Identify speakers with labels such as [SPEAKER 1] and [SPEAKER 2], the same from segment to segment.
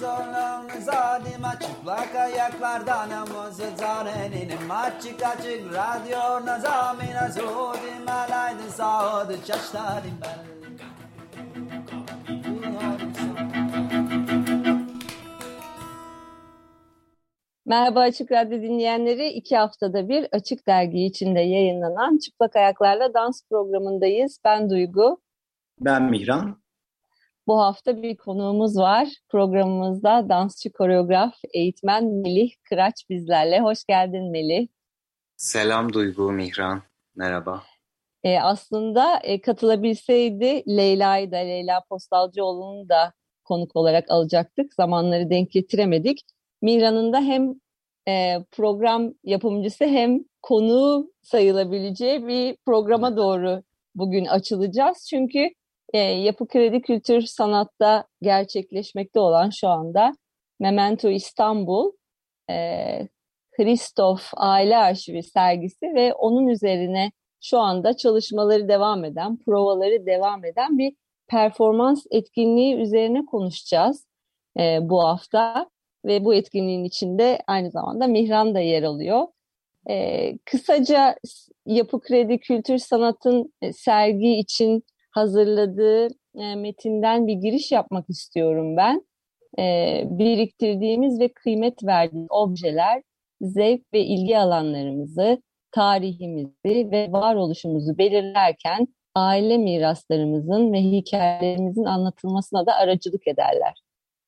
[SPEAKER 1] zorlanız adıma Çıplak ayaklardan namazı zarenim Açık açık radyo nazamina Zudim alaydın sağdı çaştarim ben
[SPEAKER 2] Merhaba Açık Radyo dinleyenleri. iki haftada bir Açık Dergi içinde yayınlanan Çıplak Ayaklarla Dans programındayız. Ben Duygu.
[SPEAKER 3] Ben Mihran.
[SPEAKER 2] Bu hafta bir konuğumuz var. Programımızda dansçı koreograf, eğitmen Melih Kıraç bizlerle. Hoş geldin Melih.
[SPEAKER 4] Selam Duygu, Mihran. Merhaba.
[SPEAKER 2] E, aslında e, katılabilseydi Leyla'yı da, Leyla Postalcıoğlu'nu da konuk olarak alacaktık. Zamanları denk getiremedik. Mihran'ın da hem e, program yapımcısı hem konuğu sayılabileceği bir programa doğru bugün açılacağız. Çünkü e, Yapı Kredi Kültür Sanat'ta gerçekleşmekte olan şu anda Memento İstanbul, e, Christoph Aile Arşivi sergisi ve onun üzerine şu anda çalışmaları devam eden, provaları devam eden bir performans etkinliği üzerine konuşacağız e, bu hafta ve bu etkinliğin içinde aynı zamanda Mihran da yer alıyor. Ee, kısaca Yapı Kredi Kültür Sanat'ın e, sergi için hazırladığı e, metinden bir giriş yapmak istiyorum ben. Ee, biriktirdiğimiz ve kıymet verdiğimiz objeler, zevk ve ilgi alanlarımızı, tarihimizi ve varoluşumuzu belirlerken aile miraslarımızın ve hikayelerimizin anlatılmasına da aracılık ederler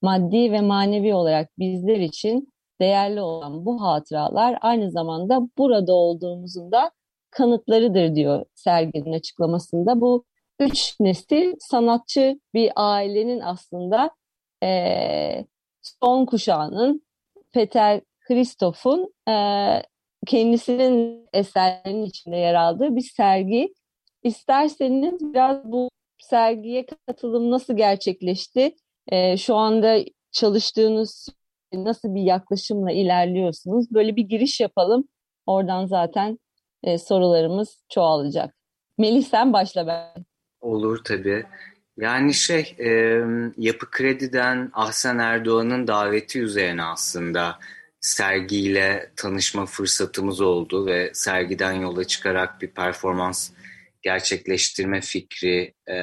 [SPEAKER 2] maddi ve manevi olarak bizler için değerli olan bu hatıralar aynı zamanda burada olduğumuzun da kanıtlarıdır diyor serginin açıklamasında. Bu üç nesil sanatçı bir ailenin aslında e, son kuşağının Peter Christoph'un e, kendisinin eserlerinin içinde yer aldığı bir sergi. İsterseniz biraz bu sergiye katılım nasıl gerçekleşti? e, şu anda çalıştığınız nasıl bir yaklaşımla ilerliyorsunuz? Böyle bir giriş yapalım. Oradan zaten e, sorularımız çoğalacak. Melih sen başla ben.
[SPEAKER 4] Olur tabii. Yani şey e, Yapı Kredi'den Ahsen Erdoğan'ın daveti üzerine aslında sergiyle tanışma fırsatımız oldu ve sergiden yola çıkarak bir performans gerçekleştirme fikri e,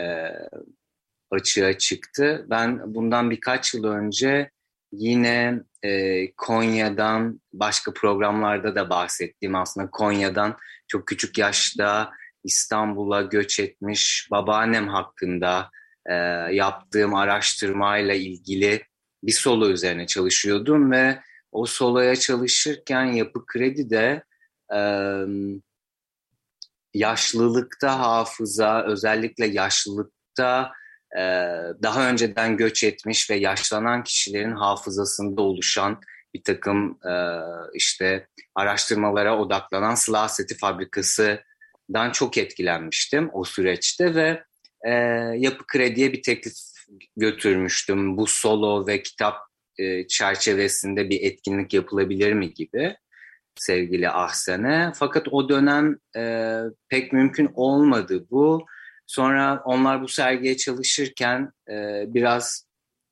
[SPEAKER 4] açığa çıktı. Ben bundan birkaç yıl önce yine e, Konya'dan başka programlarda da bahsettiğim aslında Konya'dan çok küçük yaşta İstanbul'a göç etmiş babaannem hakkında e, yaptığım araştırmayla ilgili bir solo üzerine çalışıyordum ve o soloya çalışırken Yapı Kredi de e, yaşlılıkta hafıza, özellikle yaşlılıkta e, daha önceden göç etmiş ve yaşlanan kişilerin hafızasında oluşan bir takım e, işte araştırmalara odaklanan Sıla Seti Fabrikası'dan çok etkilenmiştim o süreçte ve e, Yapı Kredi'ye bir teklif götürmüştüm. Bu solo ve kitap e, çerçevesinde bir etkinlik yapılabilir mi gibi sevgili Ahsen'e. Fakat o dönem e, pek mümkün olmadı bu. Sonra onlar bu sergiye çalışırken e, biraz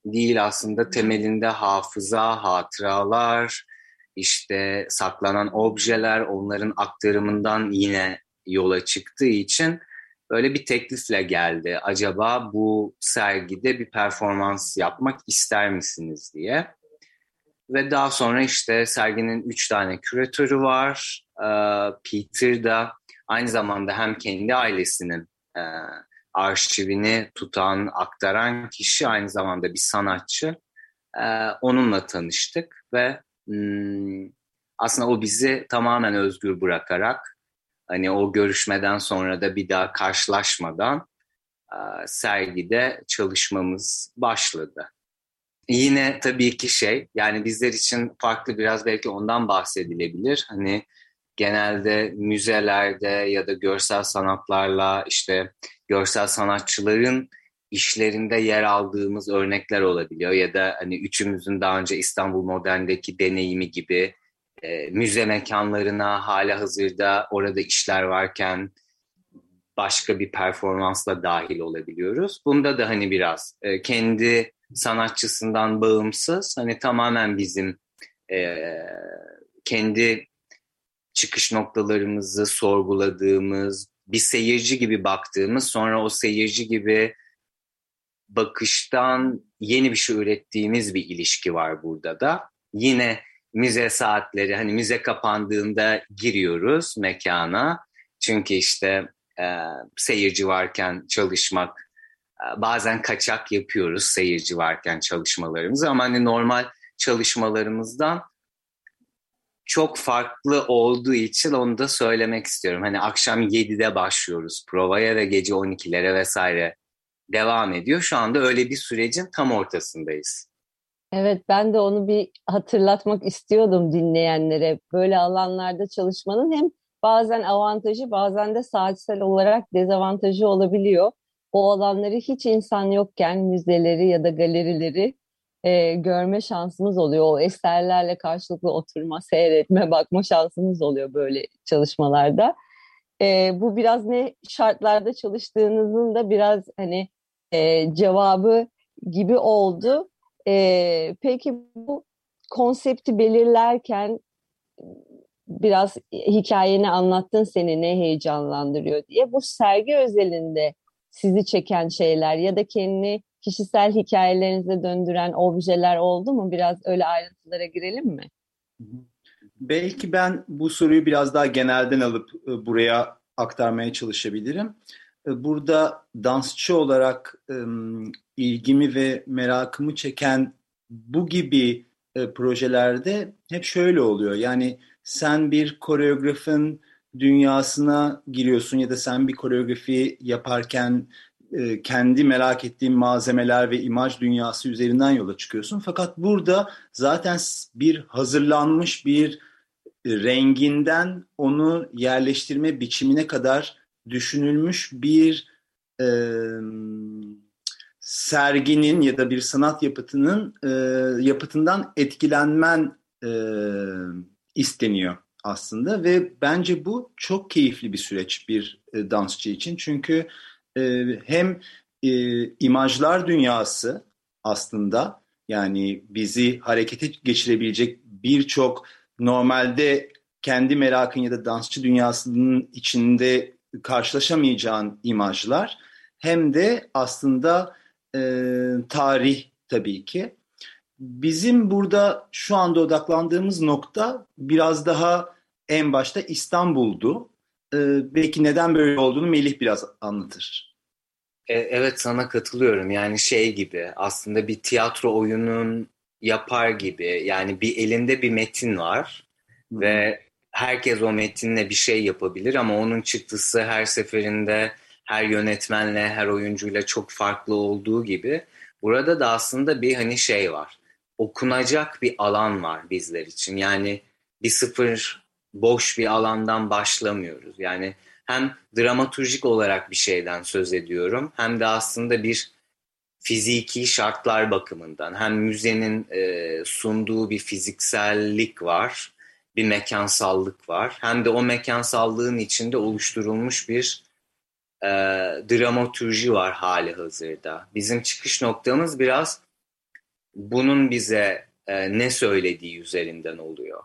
[SPEAKER 4] değil aslında temelinde hafıza, hatıralar, işte saklanan objeler, onların aktarımından yine yola çıktığı için böyle bir teklifle geldi. Acaba bu sergide bir performans yapmak ister misiniz diye. Ve daha sonra işte serginin üç tane küratörü var. Ee, Peter da aynı zamanda hem kendi ailesinin e, arşivini tutan, aktaran kişi aynı zamanda bir sanatçı. E, onunla tanıştık ve hmm, aslında o bizi tamamen özgür bırakarak hani o görüşmeden sonra da bir daha karşılaşmadan sergide çalışmamız başladı. Yine tabii ki şey yani bizler için farklı biraz belki ondan bahsedilebilir. Hani genelde müzelerde ya da görsel sanatlarla işte görsel sanatçıların işlerinde yer aldığımız örnekler olabiliyor ya da hani üçümüzün daha önce İstanbul Modern'deki deneyimi gibi e, müze mekanlarına hala hazırda orada işler varken başka bir performansla dahil olabiliyoruz. Bunda da hani biraz e, kendi sanatçısından bağımsız hani tamamen bizim e, kendi çıkış noktalarımızı sorguladığımız, bir seyirci gibi baktığımız, sonra o seyirci gibi bakıştan yeni bir şey ürettiğimiz bir ilişki var burada da. Yine müze saatleri, hani müze kapandığında giriyoruz mekana. Çünkü işte e, seyirci varken çalışmak, e, bazen kaçak yapıyoruz seyirci varken çalışmalarımızı ama hani normal çalışmalarımızdan çok farklı olduğu için onu da söylemek istiyorum. Hani akşam 7'de başlıyoruz provaya ve gece 12'lere vesaire devam ediyor. Şu anda öyle bir sürecin tam ortasındayız.
[SPEAKER 2] Evet ben de onu bir hatırlatmak istiyordum dinleyenlere. Böyle alanlarda çalışmanın hem bazen avantajı bazen de saatsel olarak dezavantajı olabiliyor. O alanları hiç insan yokken müzeleri ya da galerileri e, görme şansımız oluyor. O eserlerle karşılıklı oturma, seyretme, bakma şansımız oluyor böyle çalışmalarda. E, bu biraz ne şartlarda çalıştığınızın da biraz hani e, cevabı gibi oldu. E, peki bu konsepti belirlerken biraz hikayeni anlattın seni ne heyecanlandırıyor diye. Bu sergi özelinde sizi çeken şeyler ya da kendini kişisel hikayelerinize döndüren objeler oldu mu? Biraz öyle ayrıntılara girelim mi?
[SPEAKER 3] Belki ben bu soruyu biraz daha genelden alıp e, buraya aktarmaya çalışabilirim. E, burada dansçı olarak ilgimi ve merakımı çeken bu gibi e, projelerde hep şöyle oluyor. Yani sen bir koreografın dünyasına giriyorsun ya da sen bir koreografi yaparken e, kendi merak ettiğin malzemeler ve imaj dünyası üzerinden yola çıkıyorsun. Fakat burada zaten bir hazırlanmış bir renginden onu yerleştirme biçimine kadar düşünülmüş bir e, serginin ya da bir sanat yapıtının e, yapıtından etkilenmen e, isteniyor aslında ve bence bu çok keyifli bir süreç bir e, dansçı için. Çünkü e, hem e, imajlar dünyası aslında yani bizi harekete geçirebilecek birçok normalde kendi merakın ya da dansçı dünyasının içinde karşılaşamayacağın imajlar hem de aslında e, tarih tabii ki. Bizim burada şu anda odaklandığımız nokta biraz daha en başta İstanbul'du. E, belki neden böyle olduğunu Melih biraz anlatır.
[SPEAKER 4] E, evet sana katılıyorum. Yani şey gibi aslında bir tiyatro oyunun yapar gibi. Yani bir elinde bir metin var Hı. ve herkes o metinle bir şey yapabilir ama onun çıktısı her seferinde her yönetmenle, her oyuncuyla çok farklı olduğu gibi burada da aslında bir hani şey var. Okunacak bir alan var bizler için. Yani bir sıfır boş bir alandan başlamıyoruz. Yani hem dramaturjik olarak bir şeyden söz ediyorum hem de aslında bir fiziki şartlar bakımından hem müzenin e, sunduğu bir fiziksellik var, bir mekansallık var. Hem de o mekansallığın içinde oluşturulmuş bir e, dramaturji var hali hazırda. Bizim çıkış noktamız biraz bunun bize e, ne söylediği üzerinden oluyor.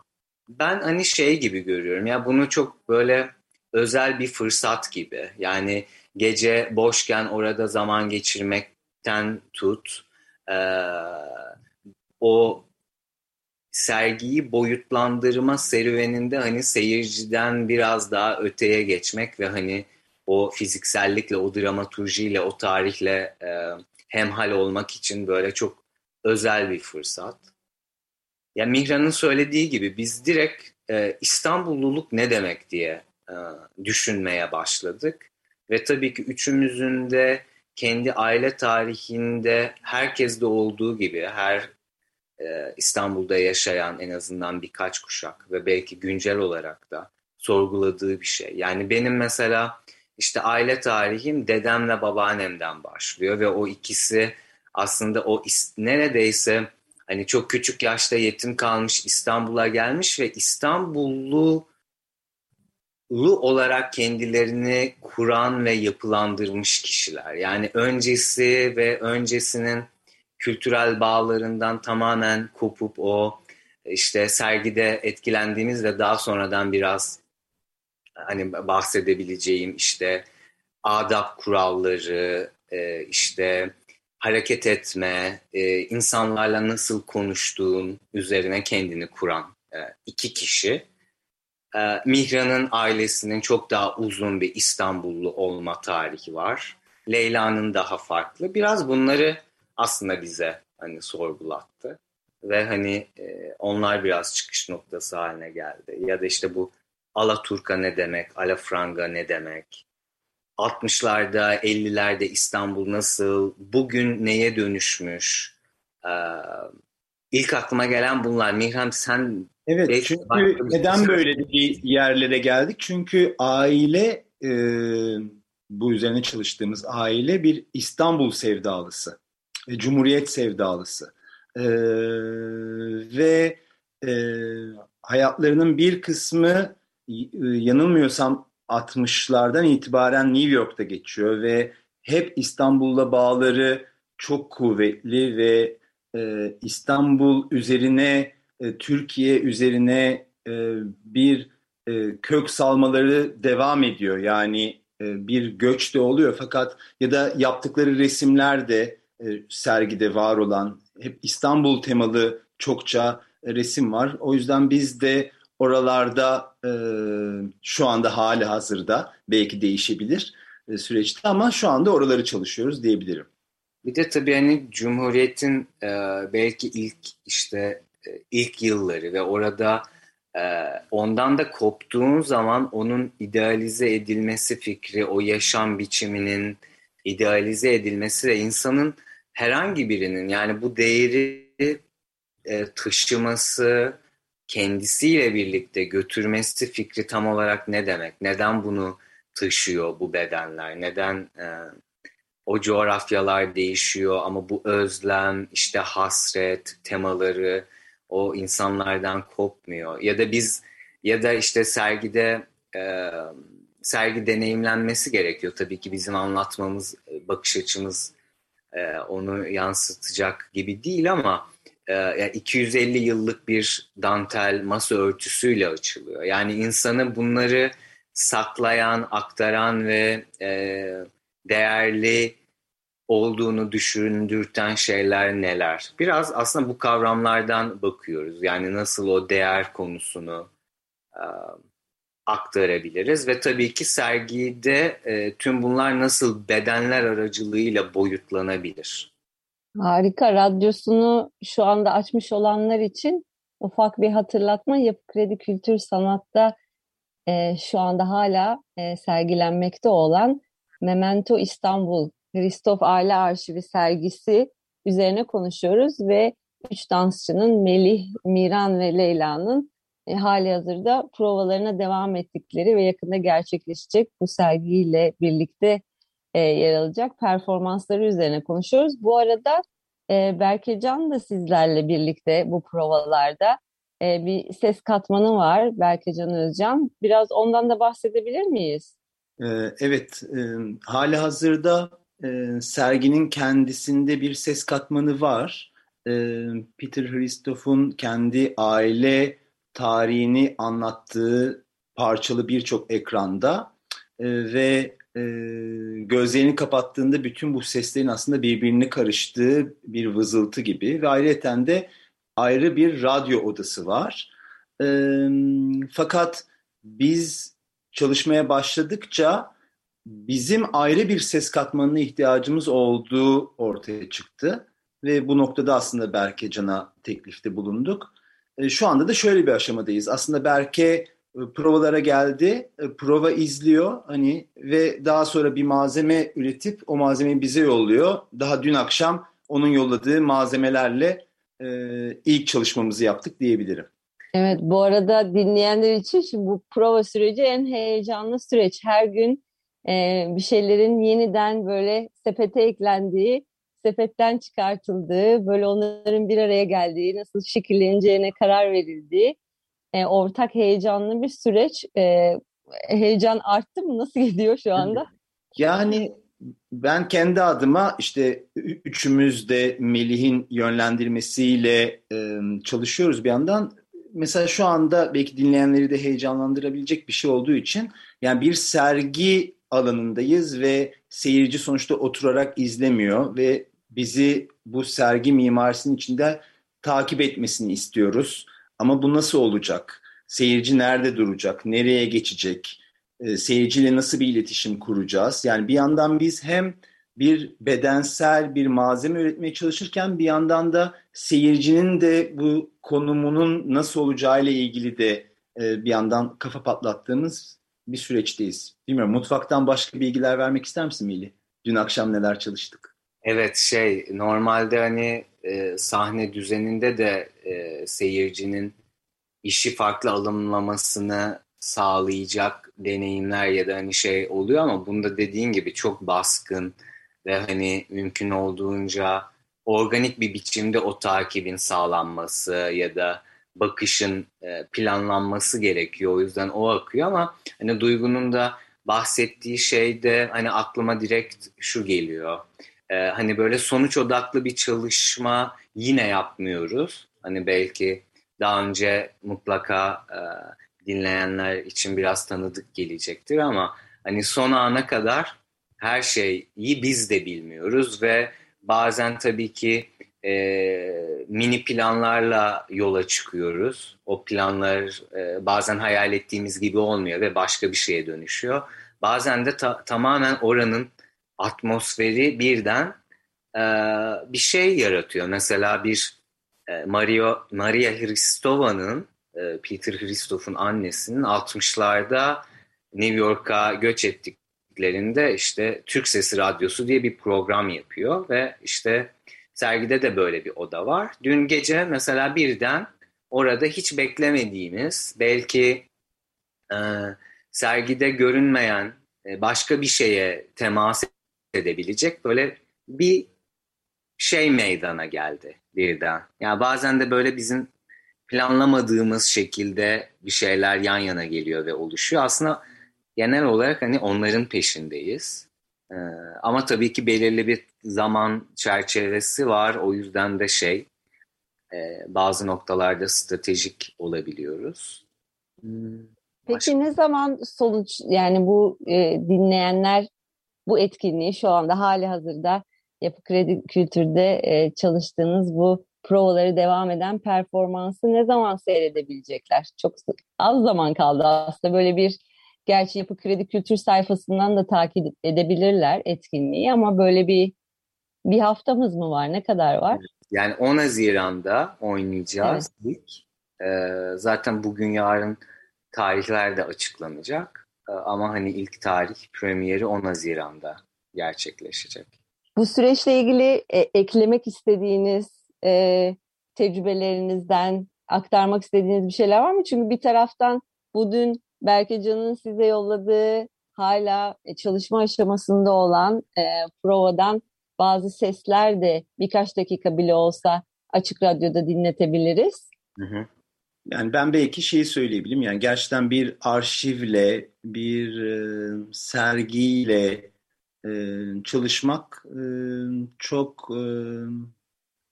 [SPEAKER 4] Ben hani şey gibi görüyorum ya bunu çok böyle özel bir fırsat gibi. Yani gece boşken orada zaman geçirmekten tut e, o sergiyi boyutlandırma serüveninde hani seyirciden biraz daha öteye geçmek ve hani o fiziksellikle, o dramaturjiyle, o tarihle e, hemhal olmak için böyle çok özel bir fırsat. Ya Mihran'ın söylediği gibi biz direkt e, İstanbulluluk ne demek diye e, düşünmeye başladık. Ve tabii ki üçümüzün de kendi aile tarihinde herkeste olduğu gibi her e, İstanbul'da yaşayan en azından birkaç kuşak ve belki güncel olarak da sorguladığı bir şey. Yani benim mesela işte aile tarihim dedemle babaannemden başlıyor ve o ikisi aslında o neredeyse hani çok küçük yaşta yetim kalmış İstanbul'a gelmiş ve İstanbullu olarak kendilerini kuran ve yapılandırmış kişiler. Yani öncesi ve öncesinin kültürel bağlarından tamamen kopup o işte sergide etkilendiğimiz ve daha sonradan biraz hani bahsedebileceğim işte adab kuralları, e, işte hareket etme, e, insanlarla nasıl konuştuğun üzerine kendini kuran e, iki kişi. Mihran'ın ailesinin çok daha uzun bir İstanbullu olma tarihi var. Leyla'nın daha farklı. Biraz bunları aslında bize hani sorgulattı ve hani e, onlar biraz çıkış noktası haline geldi. Ya da işte bu Alaturka ne demek, Alafranga ne demek, 60'larda, 50'lerde İstanbul nasıl, bugün neye dönüşmüş? Ee, ilk aklıma gelen bunlar. Mihram sen...
[SPEAKER 3] Evet çünkü neden böyle bir yerlere geldik? Çünkü aile, e, bu üzerine çalıştığımız aile bir İstanbul sevdalısı, e, Cumhuriyet sevdalısı. E, ve e, hayatlarının bir kısmı e, yanılmıyorsam 60'lardan itibaren New York'ta geçiyor ve hep İstanbul'la bağları çok kuvvetli ve e, İstanbul üzerine, e, Türkiye üzerine e, bir e, kök salmaları devam ediyor. Yani e, bir göç de oluyor fakat ya da yaptıkları resimler de e, sergide var olan hep İstanbul temalı çokça resim var. O yüzden biz de oralarda e, şu anda hali hazırda belki değişebilir e, süreçte ama şu anda oraları çalışıyoruz diyebilirim.
[SPEAKER 4] Bir de tabii hani Cumhuriyet'in e, belki ilk işte e, ilk yılları ve orada e, ondan da koptuğun zaman onun idealize edilmesi fikri, o yaşam biçiminin idealize edilmesi ve insanın herhangi birinin yani bu değeri e, taşıması, kendisiyle birlikte götürmesi fikri tam olarak ne demek? Neden bunu taşıyor bu bedenler? Neden e, o coğrafyalar değişiyor ama bu özlem, işte hasret temaları o insanlardan kopmuyor. Ya da biz ya da işte sergide e, sergi deneyimlenmesi gerekiyor. Tabii ki bizim anlatmamız, bakış açımız e, onu yansıtacak gibi değil ama e, yani 250 yıllık bir dantel masa örtüsüyle açılıyor. Yani insanı bunları saklayan, aktaran ve e, değerli olduğunu düşündürten şeyler neler? Biraz aslında bu kavramlardan bakıyoruz. Yani nasıl o değer konusunu e, aktarabiliriz ve tabii ki sergide e, tüm bunlar nasıl bedenler aracılığıyla boyutlanabilir?
[SPEAKER 2] Harika. Radyosunu şu anda açmış olanlar için ufak bir hatırlatma. Yapı Kredi Kültür Sanat'ta e, şu anda hala e, sergilenmekte olan Memento İstanbul Kristof Aile Arşivi sergisi üzerine konuşuyoruz ve üç dansçının Melih, Miran ve Leyla'nın e, hali hazırda provalarına devam ettikleri ve yakında gerçekleşecek bu sergiyle birlikte e, yer alacak performansları üzerine konuşuyoruz. Bu arada e, Berkecan da sizlerle birlikte bu provalarda e, bir ses katmanı var Berkecan Özcan. Biraz ondan da bahsedebilir miyiz?
[SPEAKER 3] E, evet, e, hali hazırda e, serginin kendisinde bir ses katmanı var. Peter Christoph'un kendi aile tarihini anlattığı parçalı birçok ekranda e, ve e, gözlerini kapattığında bütün bu seslerin aslında birbirini karıştığı bir vızıltı gibi ve ayrıca de ayrı bir radyo odası var. E, fakat biz çalışmaya başladıkça bizim ayrı bir ses katmanına ihtiyacımız olduğu ortaya çıktı ve bu noktada aslında Berke Can'a teklifte bulunduk. E, şu anda da şöyle bir aşamadayız. Aslında Berke e, provalara geldi, e, prova izliyor hani ve daha sonra bir malzeme üretip o malzemeyi bize yolluyor. Daha dün akşam onun yolladığı malzemelerle e, ilk çalışmamızı yaptık diyebilirim.
[SPEAKER 2] Evet bu arada dinleyenler için şimdi bu prova süreci en heyecanlı süreç. Her gün e, bir şeylerin yeniden böyle sepete eklendiği, sepetten çıkartıldığı, böyle onların bir araya geldiği, nasıl şekilleneceğine karar verildiği e, ortak heyecanlı bir süreç. E, heyecan arttı mı? Nasıl gidiyor şu anda?
[SPEAKER 3] Yani ben kendi adıma işte üçümüz de Melih'in yönlendirmesiyle e, çalışıyoruz bir yandan. Mesela şu anda belki dinleyenleri de heyecanlandırabilecek bir şey olduğu için yani bir sergi alanındayız ve seyirci sonuçta oturarak izlemiyor ve bizi bu sergi mimarisinin içinde takip etmesini istiyoruz. Ama bu nasıl olacak? Seyirci nerede duracak? Nereye geçecek? E, seyirciyle nasıl bir iletişim kuracağız? Yani bir yandan biz hem bir bedensel bir malzeme üretmeye çalışırken bir yandan da seyircinin de bu konumunun nasıl olacağı ile ilgili de e, bir yandan kafa patlattığımız bir süreçteyiz. Bilmiyorum mutfaktan başka bilgiler vermek ister misin Mili? Dün akşam neler çalıştık?
[SPEAKER 4] Evet şey normalde hani e, sahne düzeninde de e, seyircinin işi farklı alımlamasını sağlayacak deneyimler ya da hani şey oluyor ama bunda dediğin gibi çok baskın ve hani mümkün olduğunca organik bir biçimde o takibin sağlanması ya da bakışın e, planlanması gerekiyor. O yüzden o akıyor ama hani Duygu'nun da bahsettiği şey de hani aklıma direkt şu geliyor. Ee, hani böyle sonuç odaklı bir çalışma yine yapmıyoruz. Hani belki daha önce mutlaka e, dinleyenler için biraz tanıdık gelecektir ama hani son ana kadar her şeyi biz de bilmiyoruz ve bazen tabii ki e, mini planlarla yola çıkıyoruz. O planlar e, bazen hayal ettiğimiz gibi olmuyor ve başka bir şeye dönüşüyor. Bazen de ta- tamamen oranın atmosferi birden e, bir şey yaratıyor. Mesela bir e, Mario, Maria Hristova'nın e, Peter Hristoff'un annesinin 60'larda New York'a göç ettiklerinde işte Türk Sesi Radyosu diye bir program yapıyor ve işte sergide de böyle bir oda var. Dün gece mesela birden orada hiç beklemediğimiz belki e, sergide görünmeyen e, başka bir şeye temas edebilecek böyle bir şey meydana geldi birden. Yani bazen de böyle bizim planlamadığımız şekilde bir şeyler yan yana geliyor ve oluşuyor. Aslında genel olarak hani onların peşindeyiz. Ee, ama tabii ki belirli bir zaman çerçevesi var. O yüzden de şey e, bazı noktalarda stratejik olabiliyoruz.
[SPEAKER 2] Hmm, Peki Başka... ne zaman sonuç yani bu e, dinleyenler bu etkinliği şu anda hali hazırda Yapı Kredi Kültür'de e, çalıştığınız bu provaları devam eden performansı ne zaman seyredebilecekler? Çok az zaman kaldı aslında böyle bir gerçi Yapı Kredi Kültür sayfasından da takip edebilirler etkinliği ama böyle bir bir haftamız mı var? Ne kadar var?
[SPEAKER 4] Yani 10 Haziran'da oynayacağız evet. ilk. Ee, zaten bugün yarın tarihler de açıklanacak. Ee, ama hani ilk tarih premieri 10 Haziran'da gerçekleşecek.
[SPEAKER 2] Bu süreçle ilgili e, eklemek istediğiniz e, tecrübelerinizden aktarmak istediğiniz bir şeyler var mı? Çünkü bir taraftan bu dün Berkecan'ın size yolladığı hala e, çalışma aşamasında olan e, provadan bazı sesler de birkaç dakika bile olsa açık radyoda dinletebiliriz. Hı hı.
[SPEAKER 3] Yani ben belki şeyi söyleyebilirim yani gerçekten bir arşivle, bir e, sergiyle e, çalışmak e, çok e,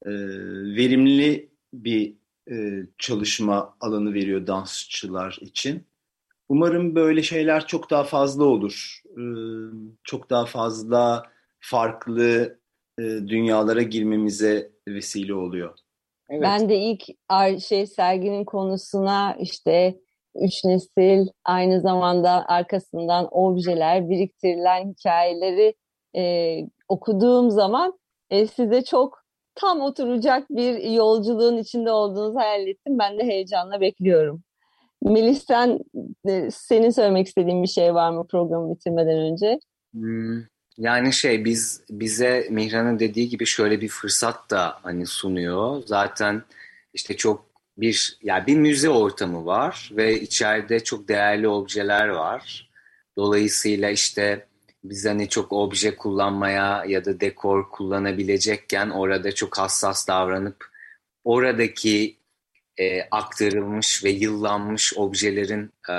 [SPEAKER 3] e, verimli bir e, çalışma alanı veriyor dansçılar için. Umarım böyle şeyler çok daha fazla olur. E, çok daha fazla farklı e, dünyalara girmemize vesile oluyor.
[SPEAKER 2] Evet. Ben de ilk şey serginin konusuna işte üç nesil aynı zamanda arkasından objeler biriktirilen hikayeleri e, okuduğum zaman e, size çok tam oturacak bir yolculuğun içinde olduğunuzu hayal ettim. Ben de heyecanla bekliyorum. Melis sen e, senin söylemek istediğin bir şey var mı programı bitirmeden önce?
[SPEAKER 4] Hmm, yani şey biz bize Mihran'ın dediği gibi şöyle bir fırsat da hani sunuyor. Zaten işte çok bir yani bir müze ortamı var ve içeride çok değerli objeler var. Dolayısıyla işte biz hani çok obje kullanmaya ya da dekor kullanabilecekken orada çok hassas davranıp oradaki e, aktarılmış ve yıllanmış objelerin e,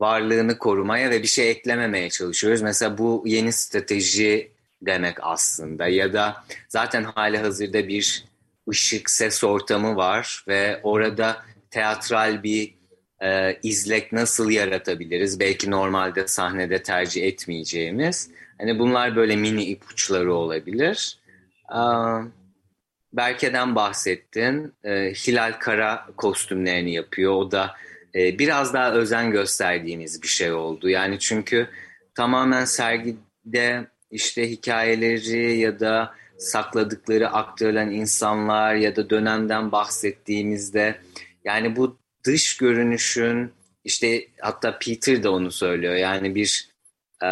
[SPEAKER 4] varlığını korumaya ve bir şey eklememeye çalışıyoruz. Mesela bu yeni strateji demek aslında ya da zaten hali hazırda bir ışık ses ortamı var ve orada teatral bir e, izlek nasıl yaratabiliriz? Belki normalde sahnede tercih etmeyeceğimiz. Hani bunlar böyle mini ipuçları olabilir. E, Berke'den bahsettin. E, Hilal Kara kostümlerini yapıyor. O da e, biraz daha özen gösterdiğimiz bir şey oldu. Yani çünkü tamamen sergide işte hikayeleri ya da sakladıkları aktarılan insanlar ya da dönemden bahsettiğimizde yani bu dış görünüşün işte hatta Peter de onu söylüyor yani bir e,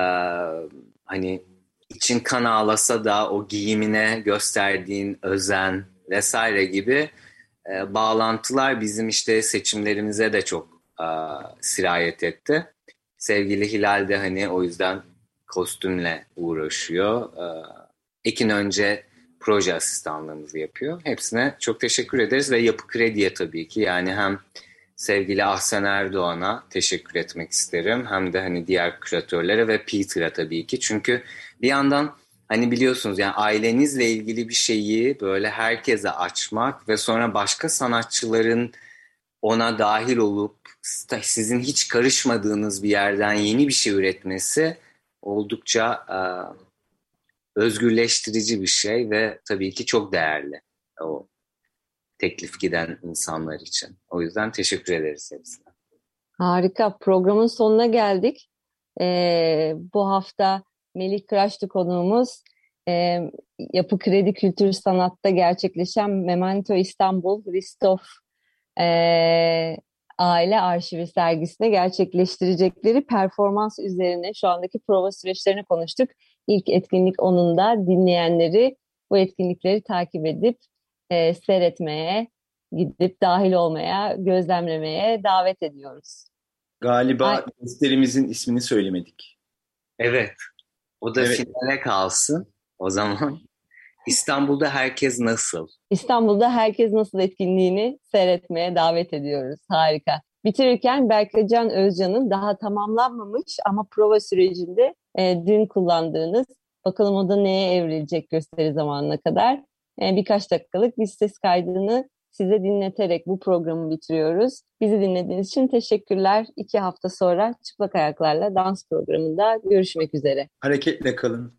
[SPEAKER 4] hani için kan ağlasa da o giyimine gösterdiğin özen vesaire gibi e, bağlantılar bizim işte seçimlerimize de çok e, sirayet etti. Sevgili Hilal de hani o yüzden kostümle uğraşıyor. E, Ekin önce proje asistanlığımızı yapıyor. Hepsine çok teşekkür ederiz ve Yapı Kredi'ye tabii ki yani hem sevgili Ahsen Erdoğan'a teşekkür etmek isterim. Hem de hani diğer küratörlere ve Peter'a tabii ki. Çünkü bir yandan hani biliyorsunuz yani ailenizle ilgili bir şeyi böyle herkese açmak ve sonra başka sanatçıların ona dahil olup sizin hiç karışmadığınız bir yerden yeni bir şey üretmesi oldukça e, özgürleştirici bir şey ve tabii ki çok değerli o teklif giden insanlar için. O yüzden teşekkür ederiz hepsine.
[SPEAKER 2] Harika. Programın sonuna geldik. Ee, bu hafta Melih Kıraçlı konuğumuz. Ee, Yapı Kredi Kültür Sanat'ta gerçekleşen Memento İstanbul Ristoff e, Aile Arşivi sergisinde gerçekleştirecekleri performans üzerine şu andaki prova süreçlerini konuştuk. İlk etkinlik onun da dinleyenleri bu etkinlikleri takip edip e, seyretmeye, gidip dahil olmaya, gözlemlemeye davet ediyoruz.
[SPEAKER 3] Galiba Ay. gösterimizin ismini söylemedik.
[SPEAKER 4] Evet. O da evet. finale kalsın o zaman. İstanbul'da herkes nasıl?
[SPEAKER 2] İstanbul'da herkes nasıl etkinliğini seyretmeye davet ediyoruz. Harika. Bitirirken Berkecan Özcan'ın daha tamamlanmamış ama prova sürecinde e, dün kullandığınız bakalım o da neye evrilecek gösteri zamanına kadar e, birkaç dakikalık bir ses kaydını size dinleterek bu programı bitiriyoruz. Bizi dinlediğiniz için teşekkürler. İki hafta sonra Çıplak Ayaklarla dans programında görüşmek üzere.
[SPEAKER 3] Hareketle kalın.